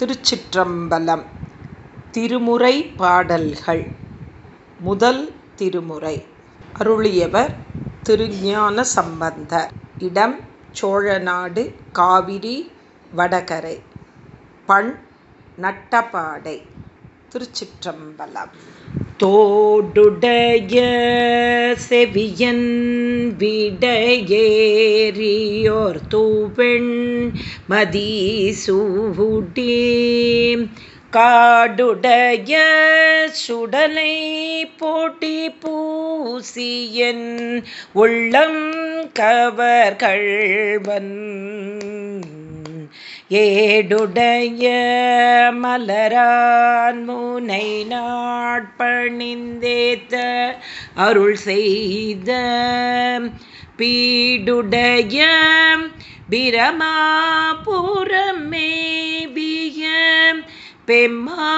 திருச்சிற்றம்பலம். திருமுறை பாடல்கள். முதல் திருமுறை. அருளியவர் திருஞான சம்பந்தர். இடம் சோழநாடு காவிரி வடகரை. பண் நட்டபாடை திருச்சிற்றம்பலம். தோடுடைய செவியன் விடையேறியோர் தூவெண் மதிசூடி காடுடைய சுடலை போட்டி பூசியன் உள்ளம் கவர்கள்வன். ஏடுடைய மலரான் முனை நாட்பணிந்தேத்த அருள் செய்த பீடுடைய பிரமாபுரமேபிய பெம்மானிவனன்றே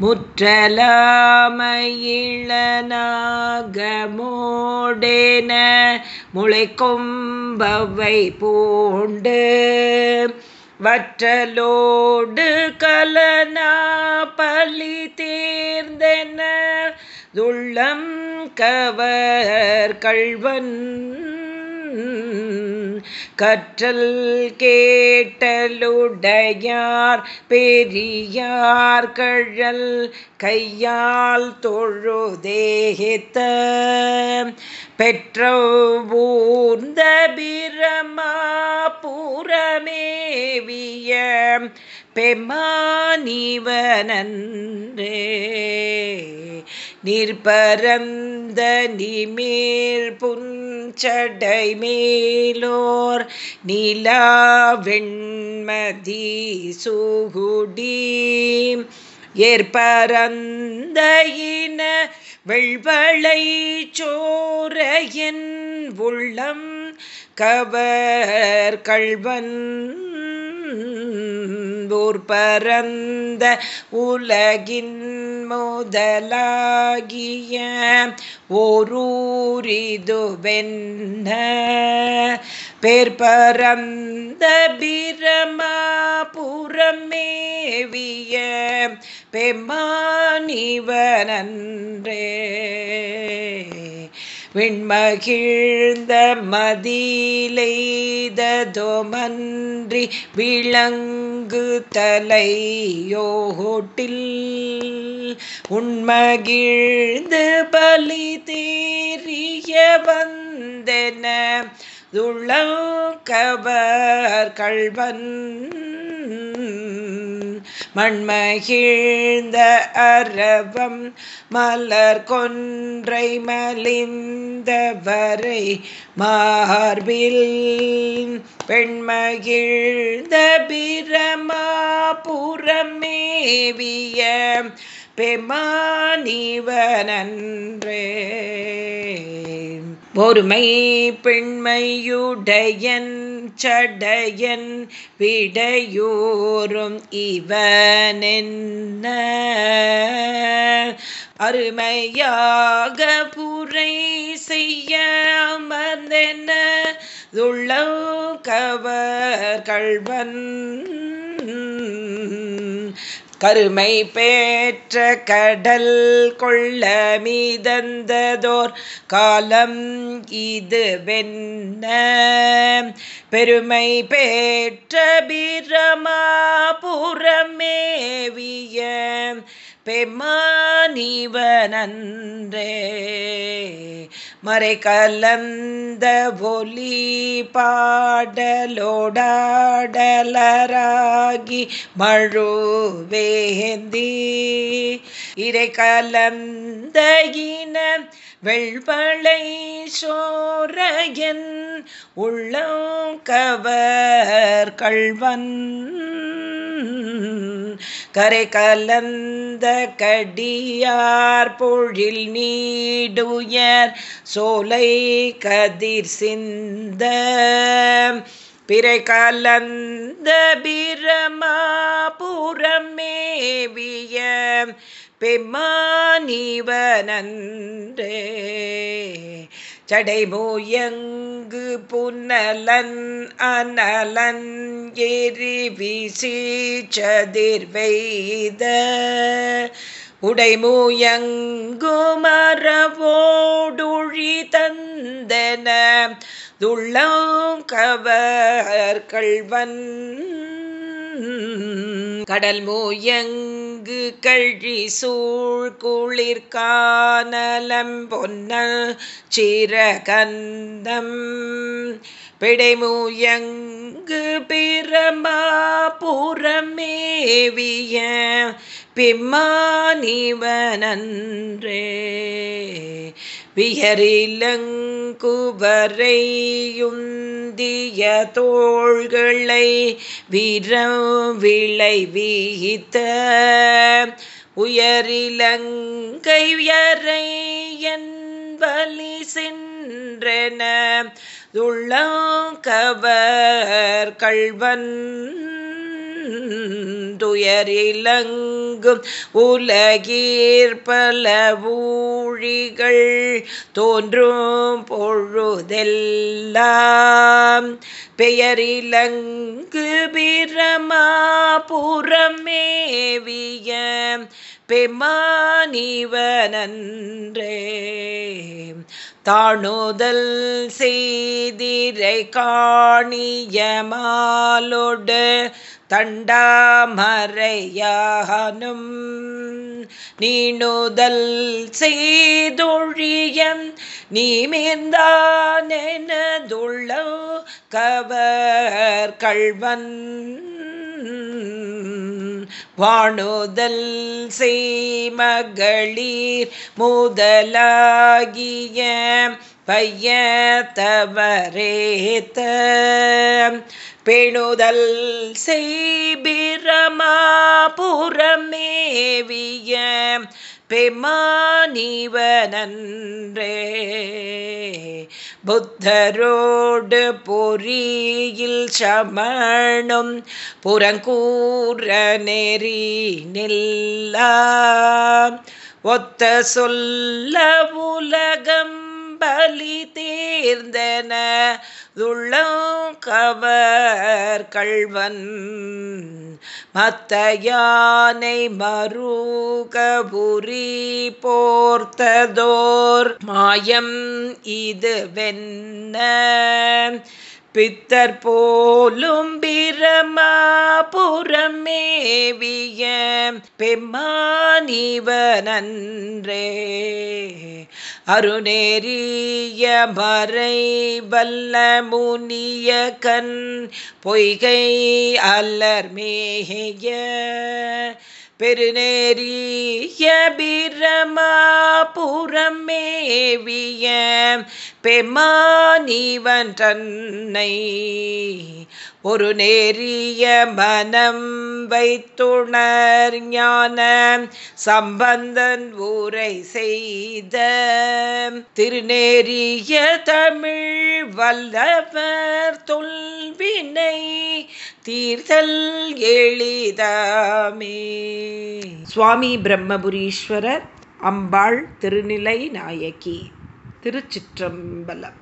முற்றலாமயிழனாகமோடேன முளைக்கொம்பவை பூண்டு வற்றலோடு கலனா பலி தேர்ந்தென துள்ளம் கவர் கள்வன் கற்றல் கேட்டலுடையார் பெரியார் கழல் கையால் தொழுதேகித்த பெற்ற ஊர்ந்த பிரமாபுரமேவிய பெம்மானிவனன்றே நிற்பரந்த நிமீர் புஞ்சடை மேலோர் நிலா வெண்மதி சுகுடி. ஏற்பரந்த இன வெள்வளை சோரையின் உள்ளம் கவர் கள்வன் ஊர் பரந்த உலகின் முதலாகிய ஓரூரிதுவென்ன பேர் பிரமாபுரமேவிய பெம்மானிவனன்றே விண்மகிழ்ந்த மதிலெய்ததோமன்றி விளங்கு தலையோட்டில் உண்மகிழ்ந்து பலி தேறிய வந்தன துளக்கவர் கள்வன் மண்மகிழ்ந்த அரவம் மலர் கொன்றை மலிந்தவரை மார்பில் பெண்மகிழ்ந்த பிரமாபுரமேவிய பெமானிவனன்றே. ஒருமை பெண்மையுடையன் சடையன் விடையோரும் இவனென்ன? அருமையாக புரை செய்ய அமர்ந்தென்ன? துள்ளம் கவர் கல்வன் கருமை பேற்ற கடல் கொள்ள மீதந்ததோர் காலம் இது வென்ன. பெருமை பேற்ற பிரமாபுரமேவிய பெம்மானிவனன்றே. மறை கலந்த ஒலி பாடலோடாடலராகி மழுவேந்தி இறை கலந்த இன வெள்பளை சோரையன் உள்ளம் கவர் கள்வன். கரை கலந்த கடியார் பொழில் நீடுயர் சோலை கதிர் சிந்த. பிறை கலந்த பிரமாபுரமேவிய பெம்மானிவனன்றே. சடைமோயங்கு புன்னலன் அனலன் எரி வீசி சதிர்வெய்த தந்தன. துள்ளம் கவர் கள்வன் கடல் மூயங்கு கழி சூழ் குளிர்கானலம் பொன்ன சீரகந்தம். பிடைமூயங்கு பிரமா புறமேவிய பிம்மானிவனன்றே. வியரிலங்குவரையுந்திய தோள்களை விரவிளை விளைவித்த உயரிலங்கை உயரை என் வலி சென்றன துள்ளங்கவர் கள்வன் துயரிலங்கும் உலகீர் ஊழிகள் தோன்றும் பொழுதெல்லாம். பெயரிலங்கு பிரமாபுரமேவிய பெமானிவனன்றே. தாணுதல் செய்திரை காணியமாலோடு தண்டாமறையானும் நீணுதல் செய்தொழியம் நீமேந்தானெனதுள்ள கவர் கள்வன் வாணுதல் செய்மகளீர் முதலாகிய பைய தவரேத்த பெணுதல் செய்பிரமாபுரமேவிய பெமானிவனன்றே. புத்தரோடு பொறியில் சமணும் புறங்கூற நெறி நில்லா. ஒத்த சொல்ல உலகம் பலி தேர்ந்தன துள்ளம் கவர் கள்வன் மத்த யானை மருகபுரி போர்த்ததோர். மாயம் இது வென்ன பித்தர் போலும் பிரமா புறமேவிய பெம்மானிவனன்றே அருணேரிய மறை வல்ல முனிய கண் பொய்கை அல்லர் அல்லர்மேய பெருநேரிய பிரமா புறமேவிய பெமானிவன் தன்னை ஒரு நேரிய மனம் வைத்துணர் ஞான சம்பந்தன் ஊரை செய்த திருநேரிய தமிழ் வல்லவர் தொல்வினை தீர்தல் எளிதாமே. சுவாமி பிரம்மபுரீஸ்வரர் அம்பாள் திருநிலை நாயகி. திருச்சிற்றம்பலம்.